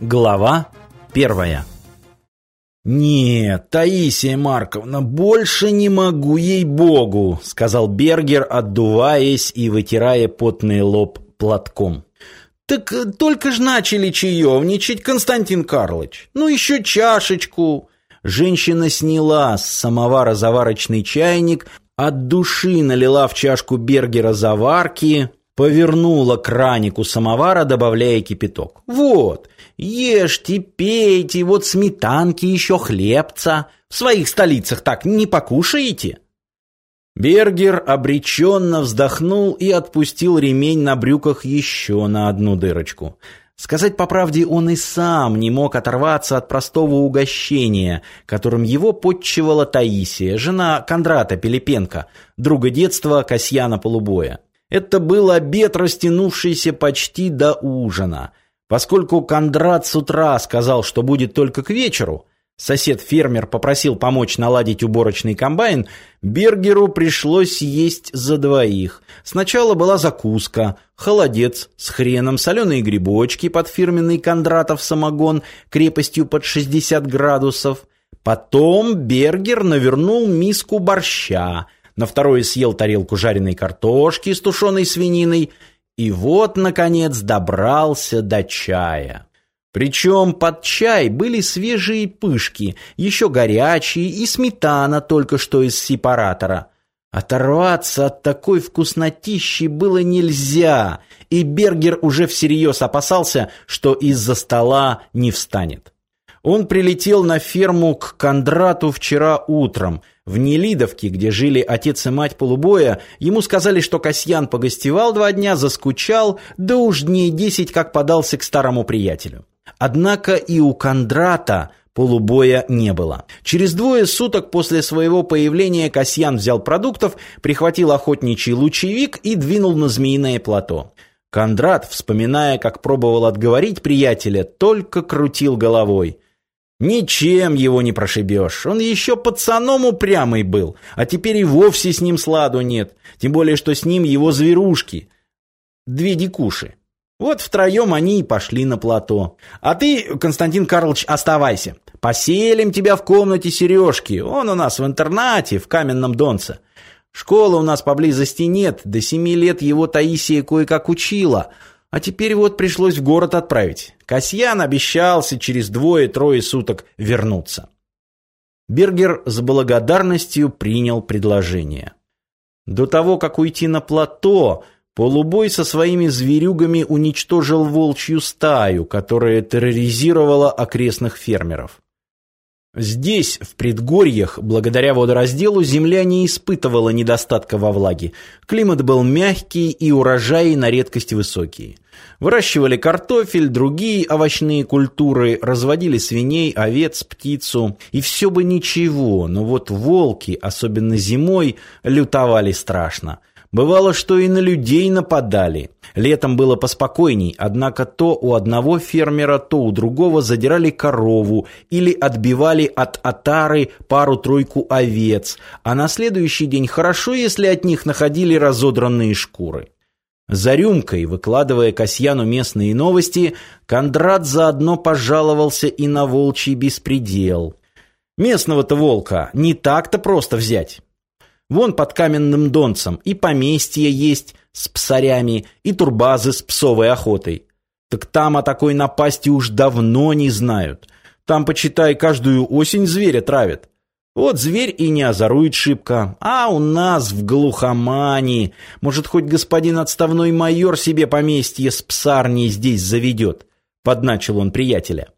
Глава первая «Нет, Таисия Марковна, больше не могу, ей-богу», — сказал Бергер, отдуваясь и вытирая потный лоб платком. «Так только ж начали чаевничать, Константин Карлович. Ну, еще чашечку». Женщина сняла с самовара заварочный чайник, от души налила в чашку Бергера заварки, повернула кранику самовара, добавляя кипяток. «Вот, ешьте, пейте, вот сметанки еще хлебца. В своих столицах так не покушаете?» Бергер обреченно вздохнул и отпустил ремень на брюках еще на одну дырочку. Сказать по правде, он и сам не мог оторваться от простого угощения, которым его подчивала Таисия, жена Кондрата Пилипенко, друга детства Касьяна Полубоя. Это был обед, растянувшийся почти до ужина. Поскольку Кондрат с утра сказал, что будет только к вечеру, сосед-фермер попросил помочь наладить уборочный комбайн, Бергеру пришлось есть за двоих. Сначала была закуска, холодец с хреном, соленые грибочки под фирменный Кондратов самогон крепостью под 60 градусов. Потом Бергер навернул миску борща – на второе съел тарелку жареной картошки с тушеной свининой, и вот, наконец, добрался до чая. Причем под чай были свежие пышки, еще горячие, и сметана только что из сепаратора. Оторваться от такой вкуснотищи было нельзя, и Бергер уже всерьез опасался, что из-за стола не встанет. Он прилетел на ферму к Кондрату вчера утром. В Нелидовке, где жили отец и мать полубоя, ему сказали, что Касьян погостевал два дня, заскучал, да уж дней десять как подался к старому приятелю. Однако и у Кондрата полубоя не было. Через двое суток после своего появления Касьян взял продуктов, прихватил охотничий лучевик и двинул на Змеиное плато. Кондрат, вспоминая, как пробовал отговорить приятеля, только крутил головой. Ничем его не прошибешь. Он еще пацаном упрямый был, а теперь и вовсе с ним сладу нет. Тем более, что с ним его зверушки. Две дикуши. Вот втроем они и пошли на плато. А ты, Константин Карлович, оставайся. Поселим тебя в комнате Сережки. Он у нас в интернате, в Каменном Донце. Школы у нас поблизости нет. До семи лет его Таисия кое-как учила. А теперь вот пришлось в город отправить. Касьян обещался через двое-трое суток вернуться. Бергер с благодарностью принял предложение. До того, как уйти на плато, полубой со своими зверюгами уничтожил волчью стаю, которая терроризировала окрестных фермеров. Здесь, в предгорьях, благодаря водоразделу, земля не испытывала недостатка во влаге. Климат был мягкий и урожаи на редкость высокие. Выращивали картофель, другие овощные культуры, разводили свиней, овец, птицу. И все бы ничего, но вот волки, особенно зимой, лютовали страшно. Бывало, что и на людей нападали. Летом было поспокойней, однако то у одного фермера, то у другого задирали корову или отбивали от отары пару-тройку овец, а на следующий день хорошо, если от них находили разодранные шкуры. За рюмкой, выкладывая Касьяну местные новости, Кондрат заодно пожаловался и на волчий беспредел. Местного-то волка не так-то просто взять. Вон под каменным донцем и поместье есть с псарями, и турбазы с псовой охотой. Так там о такой напасти уж давно не знают. Там, почитай, каждую осень зверя травят. Вот зверь и не озорует шибко. А у нас в глухомании. Может, хоть господин отставной майор себе поместье с псарней здесь заведет. Подначил он приятеля.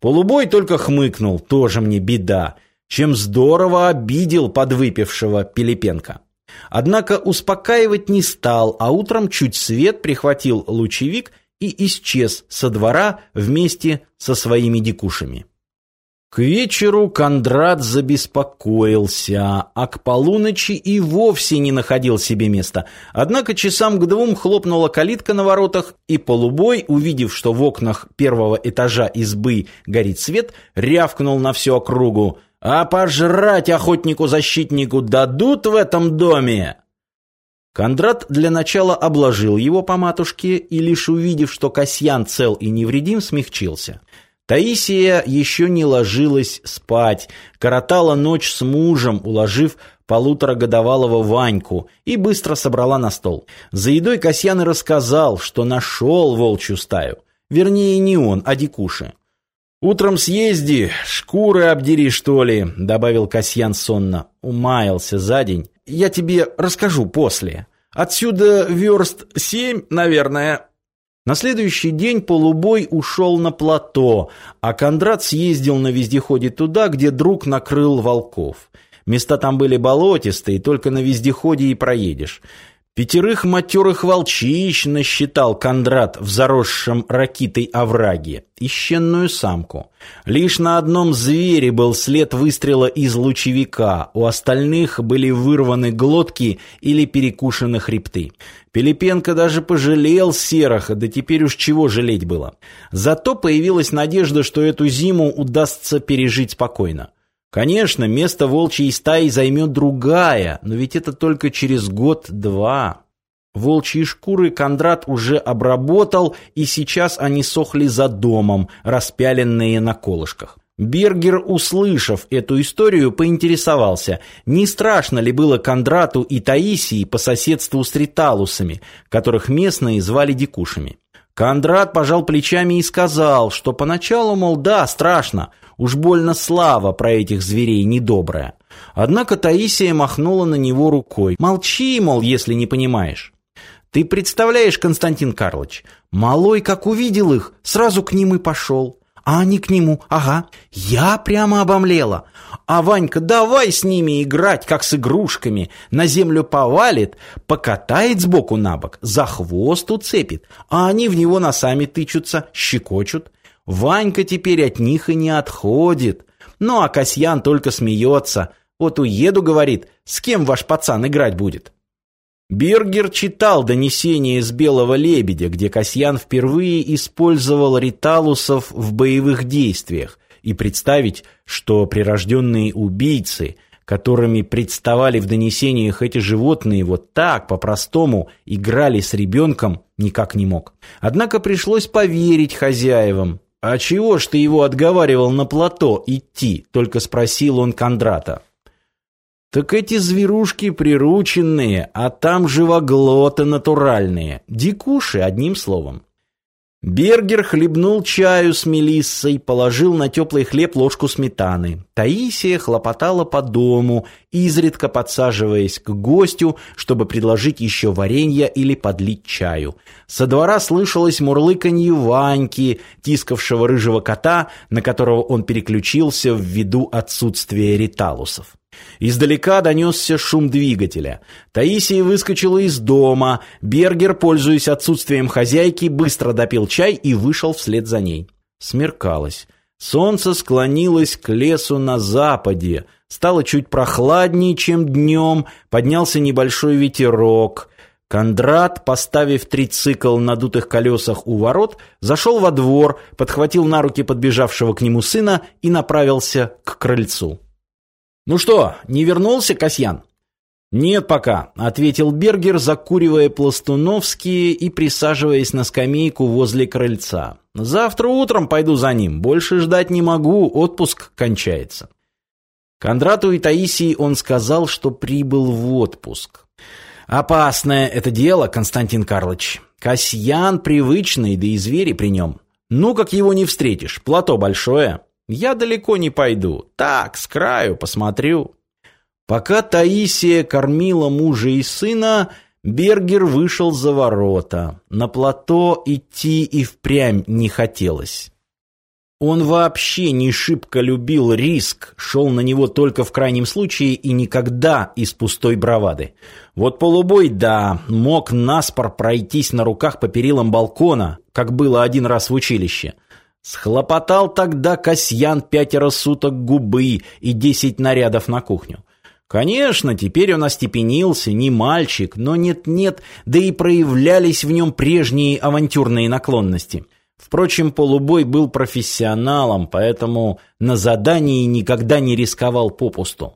Полубой только хмыкнул. Тоже мне беда чем здорово обидел подвыпившего Пилипенко. Однако успокаивать не стал, а утром чуть свет прихватил лучевик и исчез со двора вместе со своими дикушами. К вечеру Кондрат забеспокоился, а к полуночи и вовсе не находил себе места. Однако часам к двум хлопнула калитка на воротах, и полубой, увидев, что в окнах первого этажа избы горит свет, рявкнул на всю округу. А пожрать охотнику-защитнику дадут в этом доме? Кондрат для начала обложил его по матушке и, лишь увидев, что Касьян цел и невредим, смягчился. Таисия еще не ложилась спать, коротала ночь с мужем, уложив полуторагодовалого Ваньку, и быстро собрала на стол. За едой Касьян и рассказал, что нашел волчью стаю. Вернее, не он, а дикуши. «Утром съезди, шкуры обдери, что ли», — добавил Касьян сонно. Умаялся за день. «Я тебе расскажу после. Отсюда верст семь, наверное». На следующий день полубой ушел на плато, а Кондрат съездил на вездеходе туда, где друг накрыл волков. Места там были болотистые, только на вездеходе и проедешь. Пятерых матерых волчищ насчитал Кондрат в заросшем ракитой овраге, ищенную самку. Лишь на одном звере был след выстрела из лучевика, у остальных были вырваны глотки или перекушены хребты. Пилипенко даже пожалел Сероха, да теперь уж чего жалеть было. Зато появилась надежда, что эту зиму удастся пережить спокойно. Конечно, место волчьей стаи займет другая, но ведь это только через год-два. Волчьи шкуры Кондрат уже обработал, и сейчас они сохли за домом, распяленные на колышках. Бергер, услышав эту историю, поинтересовался, не страшно ли было Кондрату и Таисии по соседству с риталусами, которых местные звали дикушами. Кондрат пожал плечами и сказал, что поначалу, мол, да, страшно, уж больно слава про этих зверей недобрая. Однако Таисия махнула на него рукой. Молчи, мол, если не понимаешь. Ты представляешь, Константин Карлович, малой, как увидел их, сразу к ним и пошел. А они к нему, ага, я прямо обомлела. А Ванька, давай с ними играть, как с игрушками. На землю повалит, покатает сбоку на бок, за хвост уцепит. А они в него носами тычутся, щекочут. Ванька теперь от них и не отходит. Ну, а Касьян только смеется. Вот уеду, говорит, с кем ваш пацан играть будет? Бергер читал донесение из «Белого лебедя», где Касьян впервые использовал риталусов в боевых действиях, и представить, что прирожденные убийцы, которыми представали в донесениях эти животные вот так, по-простому, играли с ребенком, никак не мог. Однако пришлось поверить хозяевам. «А чего ж ты его отговаривал на плато идти?» – только спросил он Кондрата. Так эти зверушки прирученные, а там живоглоты натуральные. Дикуши, одним словом. Бергер хлебнул чаю с мелиссой, положил на теплый хлеб ложку сметаны. Таисия хлопотала по дому, изредка подсаживаясь к гостю, чтобы предложить еще варенья или подлить чаю. Со двора слышалось мурлыканье Ваньки, тискавшего рыжего кота, на которого он переключился ввиду отсутствия риталусов. Издалека донесся шум двигателя. Таисия выскочила из дома. Бергер, пользуясь отсутствием хозяйки, быстро допил чай и вышел вслед за ней. Смеркалось. Солнце склонилось к лесу на западе. Стало чуть прохладнее, чем днем. Поднялся небольшой ветерок. Кондрат, поставив трицикл на дутых колесах у ворот, зашел во двор, подхватил на руки подбежавшего к нему сына и направился к крыльцу. «Ну что, не вернулся Касьян?» «Нет пока», — ответил Бергер, закуривая пластуновские и присаживаясь на скамейку возле крыльца. «Завтра утром пойду за ним. Больше ждать не могу, отпуск кончается». Кондрату и Таисии он сказал, что прибыл в отпуск. «Опасное это дело, Константин Карлович. Касьян привычный, да и звери при нем. Ну, как его не встретишь, плато большое». Я далеко не пойду. Так, с краю посмотрю. Пока Таисия кормила мужа и сына, Бергер вышел за ворота. На плато идти и впрямь не хотелось. Он вообще не шибко любил риск, шел на него только в крайнем случае и никогда из пустой бравады. Вот полубой, да, мог наспор пройтись на руках по перилам балкона, как было один раз в училище – Схлопотал тогда Касьян пятеро суток губы и десять нарядов на кухню. Конечно, теперь он остепенился, не мальчик, но нет-нет, да и проявлялись в нем прежние авантюрные наклонности. Впрочем, полубой был профессионалом, поэтому на задании никогда не рисковал попусту.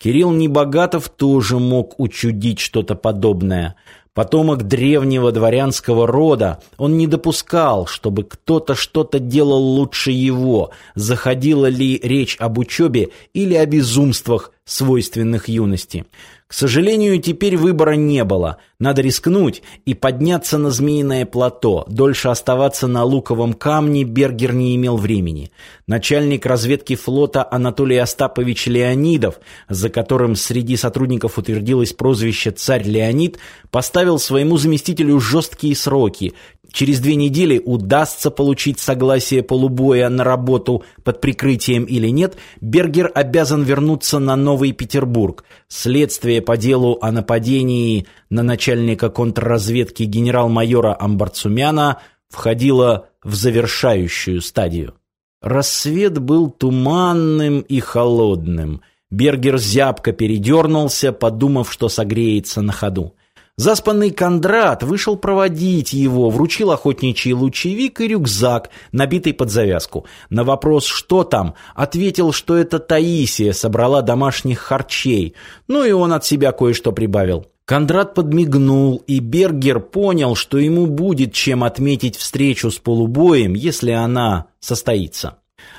Кирилл Небогатов тоже мог учудить что-то подобное. Потомок древнего дворянского рода, он не допускал, чтобы кто-то что-то делал лучше его, заходила ли речь об учебе или о безумствах, свойственных юности. К сожалению, теперь выбора не было. Надо рискнуть и подняться на Змеиное плато. Дольше оставаться на Луковом камне Бергер не имел времени. Начальник разведки флота Анатолий Остапович Леонидов, за которым среди сотрудников утвердилось прозвище «Царь Леонид», поставил своему заместителю жесткие сроки через две недели удастся получить согласие полубоя на работу под прикрытием или нет, Бергер обязан вернуться на Новый Петербург. Следствие по делу о нападении на начальника контрразведки генерал-майора Амбарцумяна входило в завершающую стадию. Рассвет был туманным и холодным. Бергер зябко передернулся, подумав, что согреется на ходу. Заспанный Кондрат вышел проводить его, вручил охотничий лучевик и рюкзак, набитый под завязку. На вопрос «что там?» ответил, что это Таисия собрала домашних харчей. Ну и он от себя кое-что прибавил. Кондрат подмигнул, и Бергер понял, что ему будет чем отметить встречу с полубоем, если она состоится.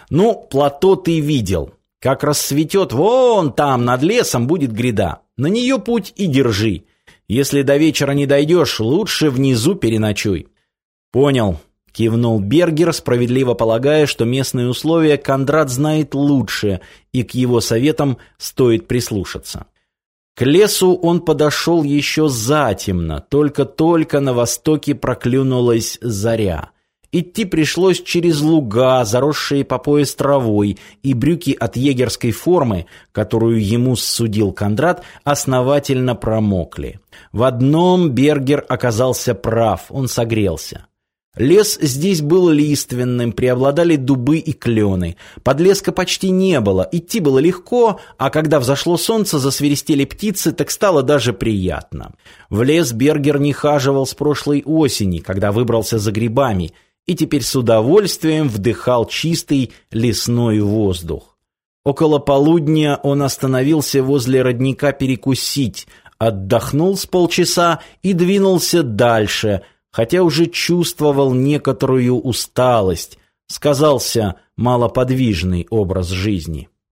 «Ну, плато ты видел. Как рассветет, вон там, над лесом, будет гряда. На нее путь и держи». Если до вечера не дойдешь, лучше внизу переночуй». «Понял», — кивнул Бергер, справедливо полагая, что местные условия Кондрат знает лучше, и к его советам стоит прислушаться. К лесу он подошел еще затемно, только-только на востоке проклюнулась заря. Идти пришлось через луга, заросшие по пояс травой, и брюки от егерской формы, которую ему судил Кондрат, основательно промокли. В одном Бергер оказался прав, он согрелся. Лес здесь был лиственным, преобладали дубы и клены. Подлеска почти не было, идти было легко, а когда взошло солнце, засверестели птицы, так стало даже приятно. В лес Бергер не хаживал с прошлой осени, когда выбрался за грибами – и теперь с удовольствием вдыхал чистый лесной воздух. Около полудня он остановился возле родника перекусить, отдохнул с полчаса и двинулся дальше, хотя уже чувствовал некоторую усталость, сказался малоподвижный образ жизни.